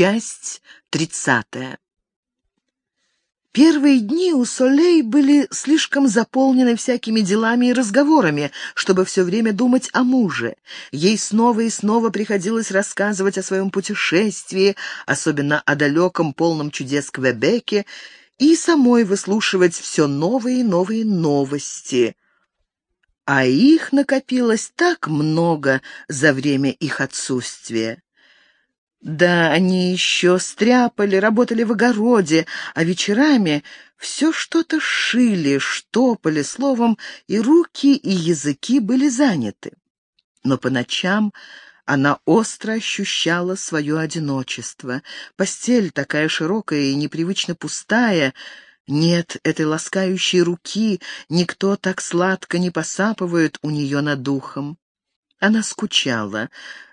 Часть тридцатая. Первые дни у Солей были слишком заполнены всякими делами и разговорами, чтобы все время думать о муже. Ей снова и снова приходилось рассказывать о своем путешествии, особенно о далеком, полном чудес Квебеке, и самой выслушивать все новые и новые новости. А их накопилось так много за время их отсутствия. Да, они еще стряпали, работали в огороде, а вечерами все что-то шили, штопали, словом, и руки, и языки были заняты. Но по ночам она остро ощущала свое одиночество. Постель такая широкая и непривычно пустая, нет этой ласкающей руки, никто так сладко не посапывает у нее над духом. Она скучала,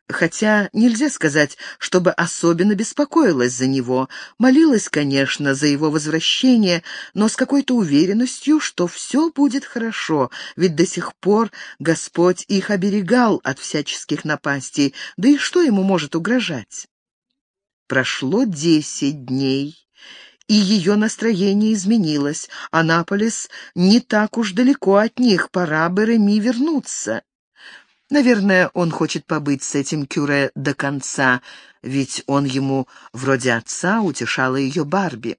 хотя нельзя сказать, чтобы особенно беспокоилась за него. Молилась, конечно, за его возвращение, но с какой-то уверенностью, что все будет хорошо, ведь до сих пор Господь их оберегал от всяческих напастей, да и что ему может угрожать? Прошло десять дней и ее настроение изменилось. Анаполис не так уж далеко от них, пора бы Реми вернуться. Наверное, он хочет побыть с этим Кюре до конца, ведь он ему, вроде отца, утешала ее Барби.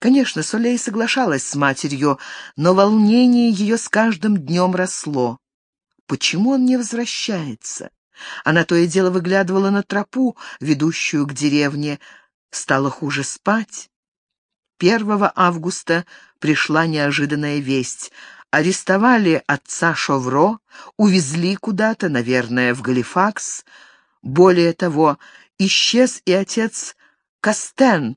Конечно, Солей соглашалась с матерью, но волнение ее с каждым днем росло. Почему он не возвращается? Она то и дело выглядывала на тропу, ведущую к деревне. Стало хуже спать. 1 августа пришла неожиданная весть — арестовали отца Шовро, увезли куда-то, наверное, в Галифакс. Более того, исчез и отец Кастен.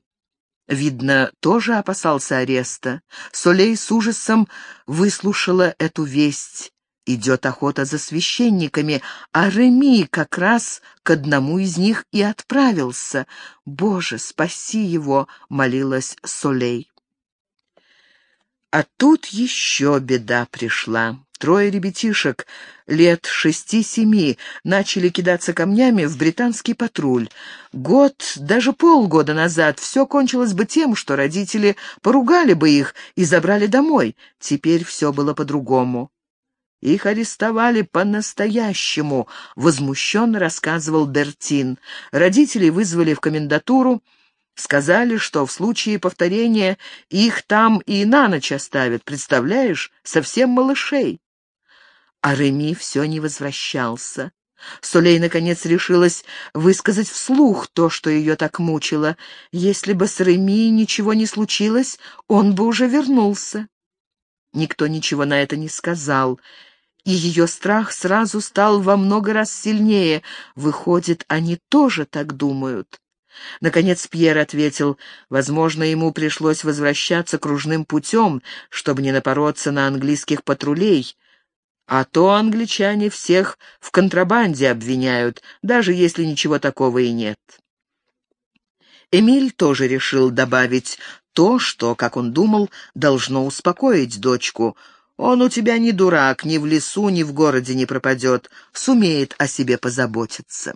Видно, тоже опасался ареста. Солей с ужасом выслушала эту весть. Идет охота за священниками, а Реми как раз к одному из них и отправился. «Боже, спаси его!» — молилась Солей. А тут еще беда пришла. Трое ребятишек лет шести-семи начали кидаться камнями в британский патруль. Год, даже полгода назад все кончилось бы тем, что родители поругали бы их и забрали домой. Теперь все было по-другому. Их арестовали по-настоящему, возмущенно рассказывал Бертин. Родителей вызвали в комендатуру, Сказали, что в случае повторения их там и на ночь оставят, представляешь, совсем малышей. А Реми все не возвращался. Сулей, наконец, решилась высказать вслух то, что ее так мучило. Если бы с Реми ничего не случилось, он бы уже вернулся. Никто ничего на это не сказал, и ее страх сразу стал во много раз сильнее. Выходит, они тоже так думают. Наконец Пьер ответил, возможно, ему пришлось возвращаться кружным путем, чтобы не напороться на английских патрулей. А то англичане всех в контрабанде обвиняют, даже если ничего такого и нет. Эмиль тоже решил добавить то, что, как он думал, должно успокоить дочку. Он у тебя не дурак, ни в лесу, ни в городе не пропадет, сумеет о себе позаботиться.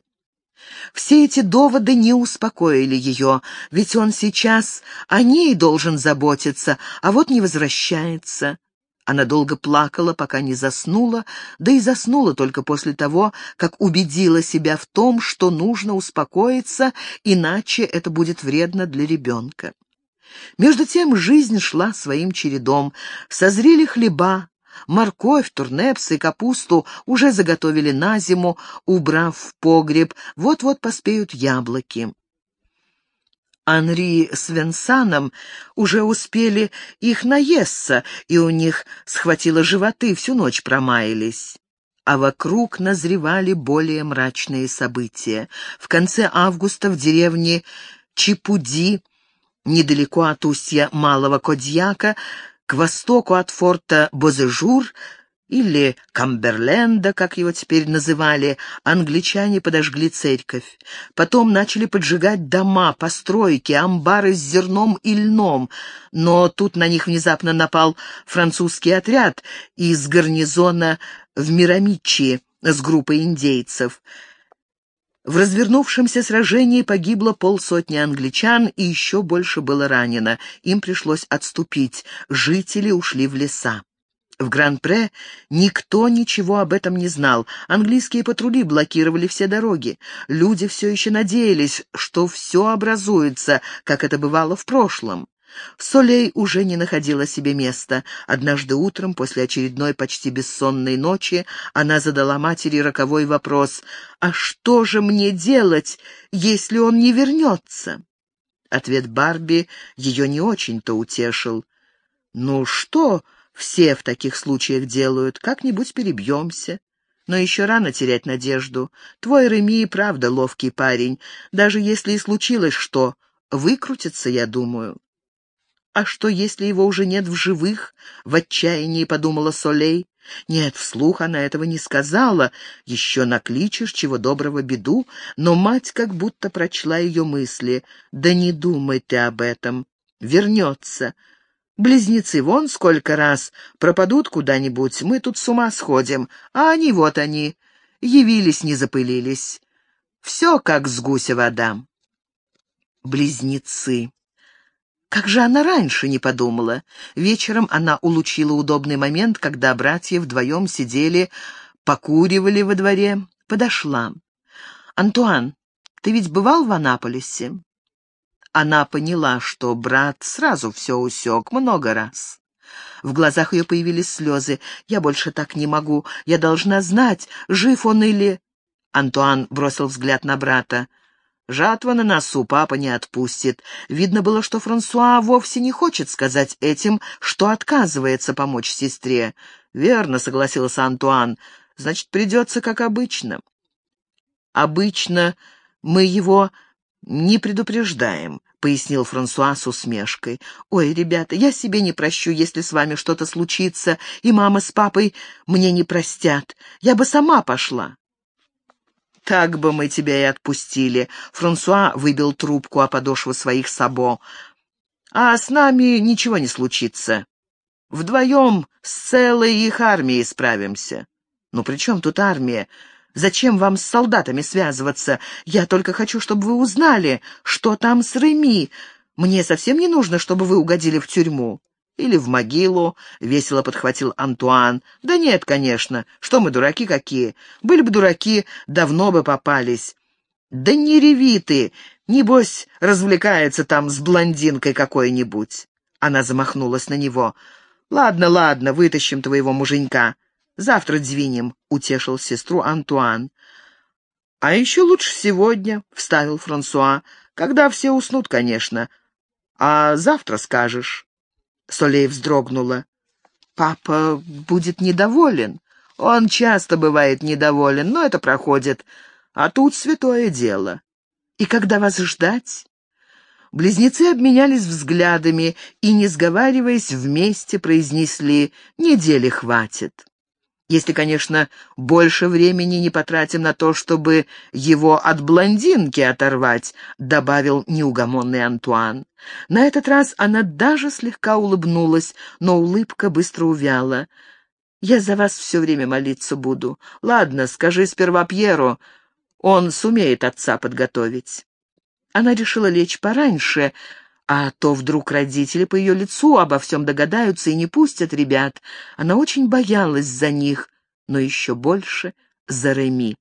Все эти доводы не успокоили ее, ведь он сейчас о ней должен заботиться, а вот не возвращается. Она долго плакала, пока не заснула, да и заснула только после того, как убедила себя в том, что нужно успокоиться, иначе это будет вредно для ребенка. Между тем жизнь шла своим чередом. Созрели хлеба, Морковь, турнепсы и капусту уже заготовили на зиму, убрав в погреб, вот-вот поспеют яблоки. Анри с Венсаном уже успели их наесться, и у них схватило животы, всю ночь промаялись. А вокруг назревали более мрачные события. В конце августа в деревне Чипуди, недалеко от устья Малого Кодьяка, к востоку от форта Бозежур или Камберленда, как его теперь называли, англичане подожгли церковь. Потом начали поджигать дома, постройки, амбары с зерном и льном. Но тут на них внезапно напал французский отряд из гарнизона в Мирамичи с группой индейцев. В развернувшемся сражении погибло полсотни англичан и еще больше было ранено. Им пришлось отступить. Жители ушли в леса. В Гран-Пре никто ничего об этом не знал. Английские патрули блокировали все дороги. Люди все еще надеялись, что все образуется, как это бывало в прошлом. Солей уже не находила себе места. Однажды утром, после очередной почти бессонной ночи, она задала матери роковой вопрос «А что же мне делать, если он не вернется?» Ответ Барби ее не очень-то утешил. «Ну что все в таких случаях делают? Как-нибудь перебьемся». Но еще рано терять надежду. Твой Реми правда ловкий парень. Даже если и случилось что, выкрутится, я думаю. «А что, если его уже нет в живых?» — в отчаянии подумала Солей. Нет, вслух она этого не сказала. Еще накличешь, чего доброго, беду. Но мать как будто прочла ее мысли. «Да не думай ты об этом. Вернется. Близнецы вон сколько раз пропадут куда-нибудь, мы тут с ума сходим, а они вот они, явились, не запылились. Все как с гуся вода». Близнецы. Как же она раньше не подумала? Вечером она улучила удобный момент, когда братья вдвоем сидели, покуривали во дворе. Подошла. «Антуан, ты ведь бывал в Анаполисе?» Она поняла, что брат сразу все усек много раз. В глазах ее появились слезы. «Я больше так не могу. Я должна знать, жив он или...» Антуан бросил взгляд на брата. Жатва на носу, папа не отпустит. Видно было, что Франсуа вовсе не хочет сказать этим, что отказывается помочь сестре. «Верно», — согласился Антуан, — «значит, придется как обычно». «Обычно мы его не предупреждаем», — пояснил Франсуа с усмешкой. «Ой, ребята, я себе не прощу, если с вами что-то случится, и мама с папой мне не простят. Я бы сама пошла». «Так бы мы тебя и отпустили», — Франсуа выбил трубку о подошву своих сабо. «А с нами ничего не случится. Вдвоем с целой их армией справимся». «Ну при чем тут армия? Зачем вам с солдатами связываться? Я только хочу, чтобы вы узнали, что там с Реми. Мне совсем не нужно, чтобы вы угодили в тюрьму». Или в могилу, — весело подхватил Антуан. Да нет, конечно, что мы дураки какие. Были бы дураки, давно бы попались. Да не реви ты, небось, развлекается там с блондинкой какой-нибудь. Она замахнулась на него. «Ладно, ладно, вытащим твоего муженька. Завтра двинем», — утешил сестру Антуан. «А еще лучше сегодня», — вставил Франсуа. «Когда все уснут, конечно. А завтра скажешь». Солей вздрогнула. «Папа будет недоволен. Он часто бывает недоволен, но это проходит. А тут святое дело. И когда вас ждать?» Близнецы обменялись взглядами и, не сговариваясь, вместе произнесли «недели хватит». Если, конечно, больше времени не потратим на то, чтобы его от блондинки оторвать», — добавил неугомонный Антуан. На этот раз она даже слегка улыбнулась, но улыбка быстро увяла. «Я за вас все время молиться буду. Ладно, скажи сперва Пьеру, он сумеет отца подготовить». Она решила лечь пораньше, — а то вдруг родители по ее лицу обо всем догадаются и не пустят ребят. Она очень боялась за них, но еще больше за Реми.